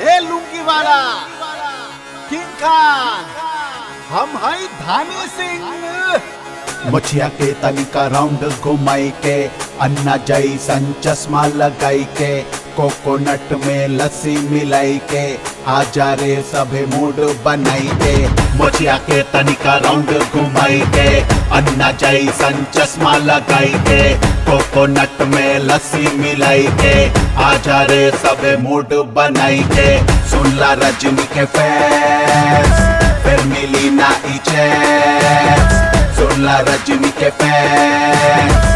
ए लुंगी वाला, किंग खान, हम हई धानी सिंह। मुछिया के तनिका राउंड घुमाई के, अन्ना जैसन चश्मा लगाई के कोकोनट में लस्सी मिलाई के आजा रे सभे मूड बनाई के मुछिया के तनिका राउंड घुमाई के, अन्ना जैसन चश्मा लगाई के, कोकोनट में लस्सी मिलाई के आजा रे सभे मूड बनाई के, सुनला रजनी के फैंस फिर मिली ना चैन्स सुनला रजनी के फैंस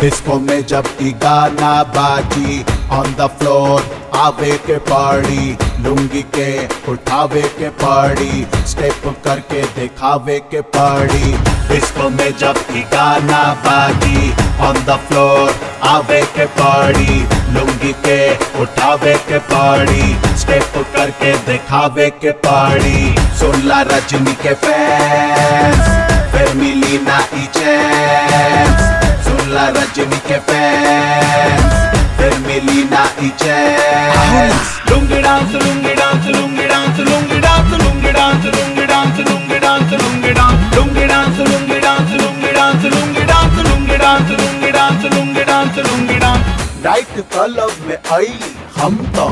डिस्को में जब की गाना बाजी ऑन द फ्लोर आवे के पार्टी लुंगी के, उठावे के पड़ी स्टेप करके दिखावे के पड़ी। डिस्को में जब ई गाना बाजी ऑन द फ्लोर आवे के पड़ी। लुंगी के, उठावे के पड़ी स्टेप करके दिखावे के पड़ी। सुनला रजनी के फैंस फिर मिली ना ई चैन्स सुनला रजनी के फैंस मिली ना इचे lungi dance lungi dance lungi dance lungi dance lungi dance lungi dance lungi dance lungi dance lungi dance lungi dance lungi dance lungi dance lungi dance lungi dance lungi dance lungi dance night club में आई हम तो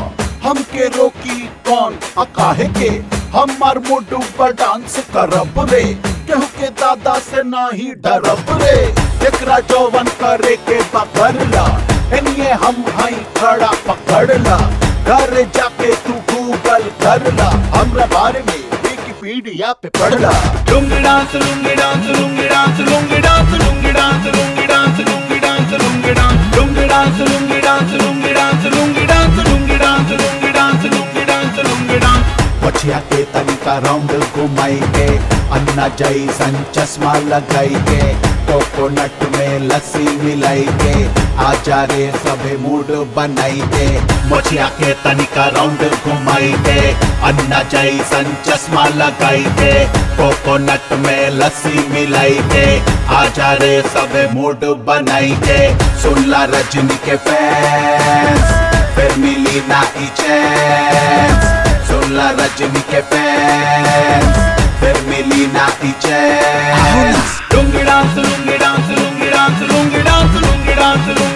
रोकी कौन अकाहे के हम मर मुडू पर डांस करब रे केहू के दादा से नाही डरब रे एकरा जोवन करे के पकड़ ला इनिए हम भाई खड़ा पकड़ला घर जाके तू गूगल करला हमरा बारे में विकिपीडिया पे पढ़ला lungi dance lungi dance lungi dance lungi dance lungi dance lungi dance lungi dance lungi dance lungi dance lungi dance lungi dance lungi dance lungi dance lungi dance lungi dance lungi dance बचिया के तनिका round घुमाई के अन्ना जय सन चश्मा लगाई के coconut में लस्सी मिलाई के आजा रे, सभे मूड बनाई के मुछिया के तनिका राउंड घुमाई के अन्ना जैसन चश्मा लगाई के कोकोनट में लस्सी मिलाई के आजा रे, सभे मूड बनाई के सुनला रजनी के फैंस फिर मिली ना ई चैन्स सुनला रजनी के फैंस फिर मिली नाती जय हाँ। Lungi dance lungi dance lungi dance lungi dance lungi dance lungi